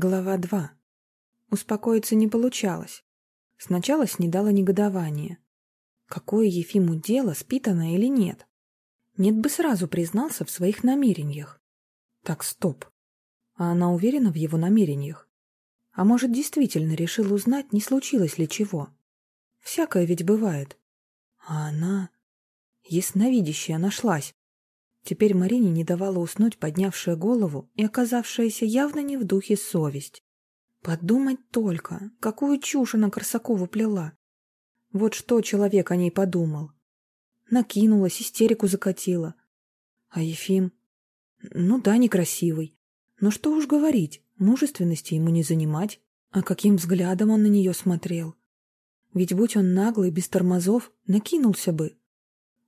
Глава 2. Успокоиться не получалось. Сначала снедало негодование. Какое Ефиму дело, спит она или нет? Нет бы сразу признался в своих намерениях. Так, стоп. А она уверена в его намерениях? А может, действительно решил узнать, не случилось ли чего? Всякое ведь бывает. А она... Ясновидящая нашлась. Теперь Марине не давала уснуть поднявшая голову и оказавшаяся явно не в духе совесть. Подумать только, какую чушь она Корсакову плела. Вот что человек о ней подумал. Накинулась, истерику закатила. А Ефим? Ну да, некрасивый. Но что уж говорить, мужественности ему не занимать. А каким взглядом он на нее смотрел. Ведь будь он наглый, без тормозов, накинулся бы.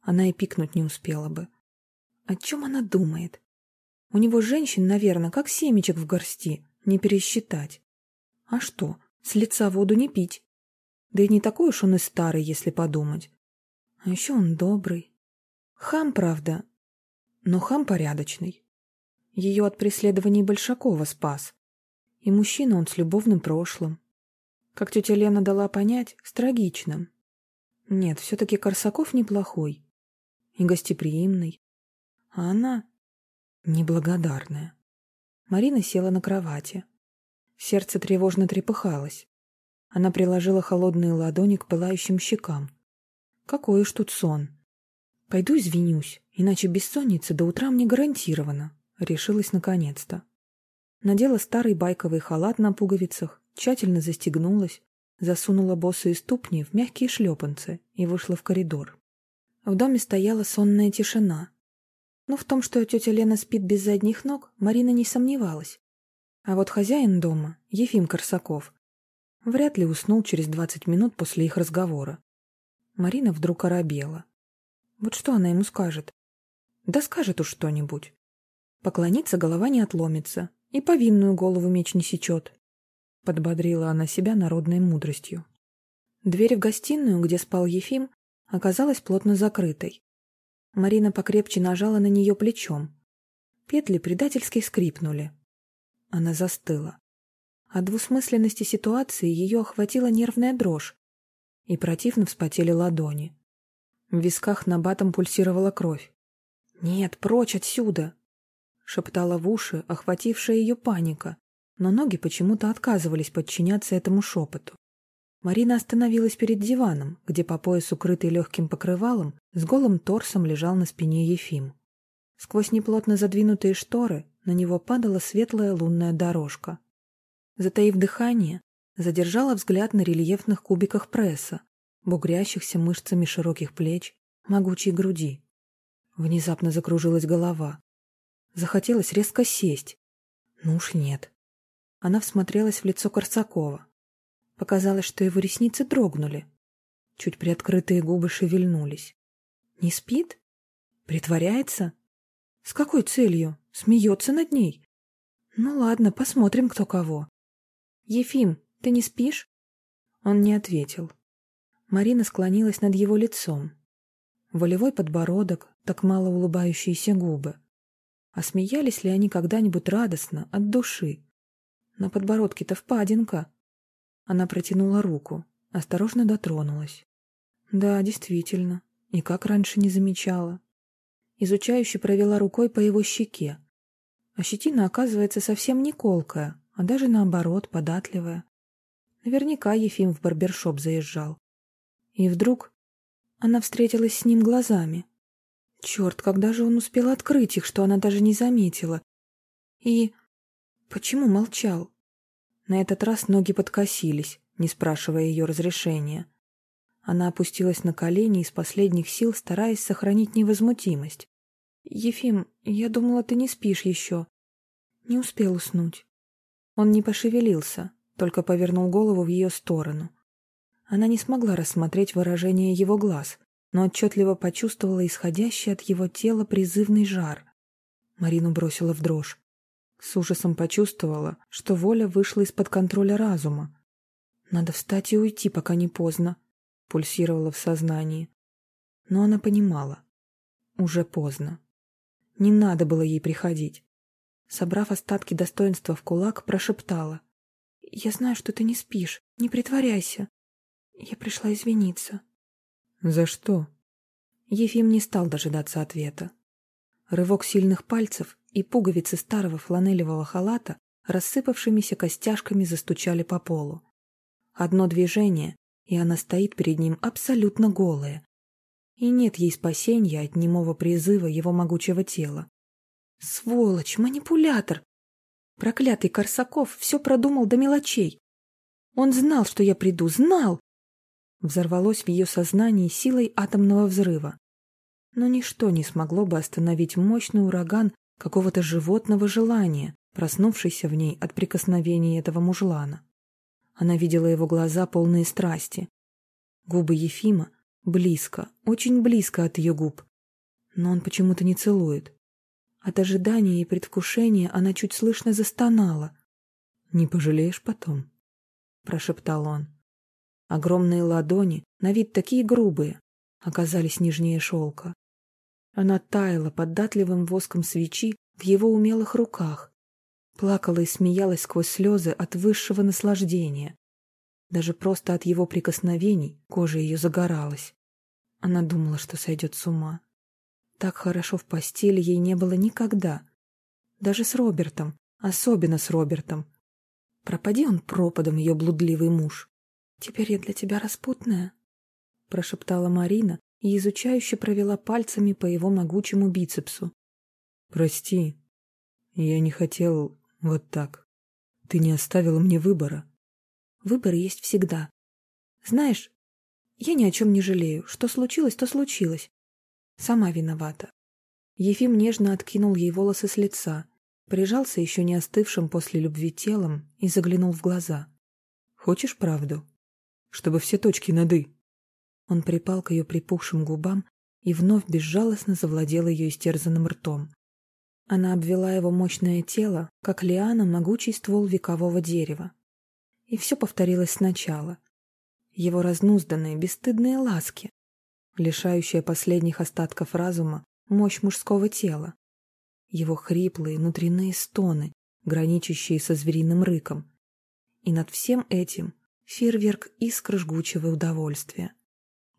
Она и пикнуть не успела бы. О чем она думает? У него женщин, наверное, как семечек в горсти, не пересчитать. А что, с лица воду не пить. Да и не такой уж он и старый, если подумать. А еще он добрый. Хам, правда, но хам порядочный. Ее от преследований Большакова спас. И мужчина он с любовным прошлым. Как тетя Лена дала понять, с трагичным. Нет, все-таки Корсаков неплохой. И гостеприимный а она неблагодарная. Марина села на кровати. Сердце тревожно трепыхалось. Она приложила холодные ладони к пылающим щекам. Какой уж тут сон. Пойду извинюсь, иначе бессонница до утра мне гарантирована. Решилась наконец-то. Надела старый байковый халат на пуговицах, тщательно застегнулась, засунула босые ступни в мягкие шлепанцы и вышла в коридор. В доме стояла сонная тишина. Но в том, что тетя Лена спит без задних ног, Марина не сомневалась. А вот хозяин дома, Ефим Корсаков, вряд ли уснул через двадцать минут после их разговора. Марина вдруг оробела. Вот что она ему скажет? Да скажет уж что-нибудь. Поклониться голова не отломится, и повинную голову меч не сечет. Подбодрила она себя народной мудростью. Дверь в гостиную, где спал Ефим, оказалась плотно закрытой. Марина покрепче нажала на нее плечом. Петли предательски скрипнули. Она застыла. От двусмысленности ситуации ее охватила нервная дрожь, и противно вспотели ладони. В висках на батом пульсировала кровь. «Нет, прочь отсюда!» — шептала в уши, охватившая ее паника, но ноги почему-то отказывались подчиняться этому шепоту. Марина остановилась перед диваном, где по пояс укрытый легким покрывалом с голым торсом лежал на спине Ефим. Сквозь неплотно задвинутые шторы на него падала светлая лунная дорожка. Затаив дыхание, задержала взгляд на рельефных кубиках пресса, бугрящихся мышцами широких плеч, могучей груди. Внезапно закружилась голова. Захотелось резко сесть. Ну уж нет. Она всмотрелась в лицо Корсакова. Показалось, что его ресницы дрогнули. Чуть приоткрытые губы шевельнулись. Не спит? Притворяется? С какой целью? Смеется над ней? Ну ладно, посмотрим, кто кого. Ефим, ты не спишь? Он не ответил. Марина склонилась над его лицом. Волевой подбородок, так мало улыбающиеся губы. А смеялись ли они когда-нибудь радостно, от души? На подбородке-то впадинка. Она протянула руку, осторожно дотронулась. Да, действительно, и как раньше не замечала. Изучающе провела рукой по его щеке. А щетина, оказывается, совсем не колкая, а даже наоборот, податливая. Наверняка Ефим в барбершоп заезжал. И вдруг она встретилась с ним глазами. Черт, когда же он успел открыть их, что она даже не заметила? И почему молчал? На этот раз ноги подкосились, не спрашивая ее разрешения. Она опустилась на колени из последних сил, стараясь сохранить невозмутимость. «Ефим, я думала, ты не спишь еще». Не успел уснуть. Он не пошевелился, только повернул голову в ее сторону. Она не смогла рассмотреть выражение его глаз, но отчетливо почувствовала исходящий от его тела призывный жар. Марину бросила в дрожь. С ужасом почувствовала, что воля вышла из-под контроля разума. «Надо встать и уйти, пока не поздно», — пульсировала в сознании. Но она понимала. Уже поздно. Не надо было ей приходить. Собрав остатки достоинства в кулак, прошептала. «Я знаю, что ты не спишь. Не притворяйся. Я пришла извиниться». «За что?» Ефим не стал дожидаться ответа. Рывок сильных пальцев и пуговицы старого фланелевого халата рассыпавшимися костяшками застучали по полу. Одно движение, и она стоит перед ним абсолютно голая. И нет ей спасения от немого призыва его могучего тела. Сволочь, манипулятор! Проклятый Корсаков все продумал до мелочей. Он знал, что я приду, знал! Взорвалось в ее сознании силой атомного взрыва. Но ничто не смогло бы остановить мощный ураган какого-то животного желания, проснувшийся в ней от прикосновений этого мужлана. Она видела его глаза, полные страсти. Губы Ефима близко, очень близко от ее губ. Но он почему-то не целует. От ожидания и предвкушения она чуть слышно застонала. «Не пожалеешь потом», — прошептал он. Огромные ладони, на вид такие грубые, оказались нежнее шелка. Она таяла податливым воском свечи в его умелых руках, Плакала и смеялась сквозь слезы от высшего наслаждения. Даже просто от его прикосновений кожа ее загоралась. Она думала, что сойдет с ума. Так хорошо в постели ей не было никогда. Даже с Робертом, особенно с Робертом. Пропади он пропадом, ее блудливый муж. «Теперь я для тебя распутная», — прошептала Марина и изучающе провела пальцами по его могучему бицепсу. «Прости, я не хотел вот так. Ты не оставила мне выбора. Выбор есть всегда. Знаешь, я ни о чем не жалею. Что случилось, то случилось. Сама виновата. Ефим нежно откинул ей волосы с лица, прижался еще не остывшим после любви телом и заглянул в глаза. «Хочешь правду? Чтобы все точки над «и». Он припал к ее припухшим губам и вновь безжалостно завладел ее истерзанным ртом. Она обвела его мощное тело, как лиана могучий ствол векового дерева. И все повторилось сначала. Его разнузданные, бесстыдные ласки, лишающая последних остатков разума мощь мужского тела, его хриплые внутренние стоны, граничащие со звериным рыком. И над всем этим фейерверк искр жгучего удовольствия.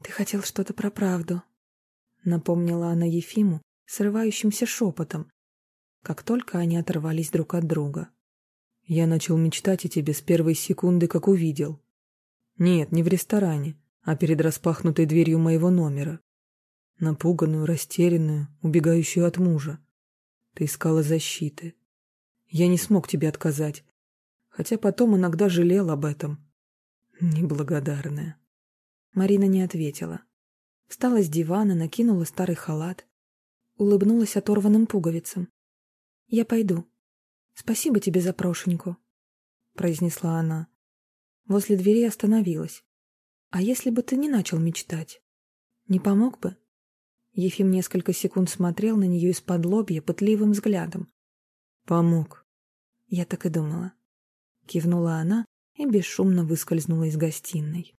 «Ты хотел что-то про правду», — напомнила она Ефиму срывающимся шепотом, как только они оторвались друг от друга. «Я начал мечтать о тебе с первой секунды, как увидел. Нет, не в ресторане, а перед распахнутой дверью моего номера. Напуганную, растерянную, убегающую от мужа. Ты искала защиты. Я не смог тебе отказать, хотя потом иногда жалел об этом. Неблагодарная». Марина не ответила. Встала с дивана, накинула старый халат, улыбнулась оторванным пуговицам. «Я пойду. Спасибо тебе за прошеньку», — произнесла она. Возле двери остановилась. «А если бы ты не начал мечтать? Не помог бы?» Ефим несколько секунд смотрел на нее из-под лобья пытливым взглядом. «Помог». Я так и думала. Кивнула она и бесшумно выскользнула из гостиной.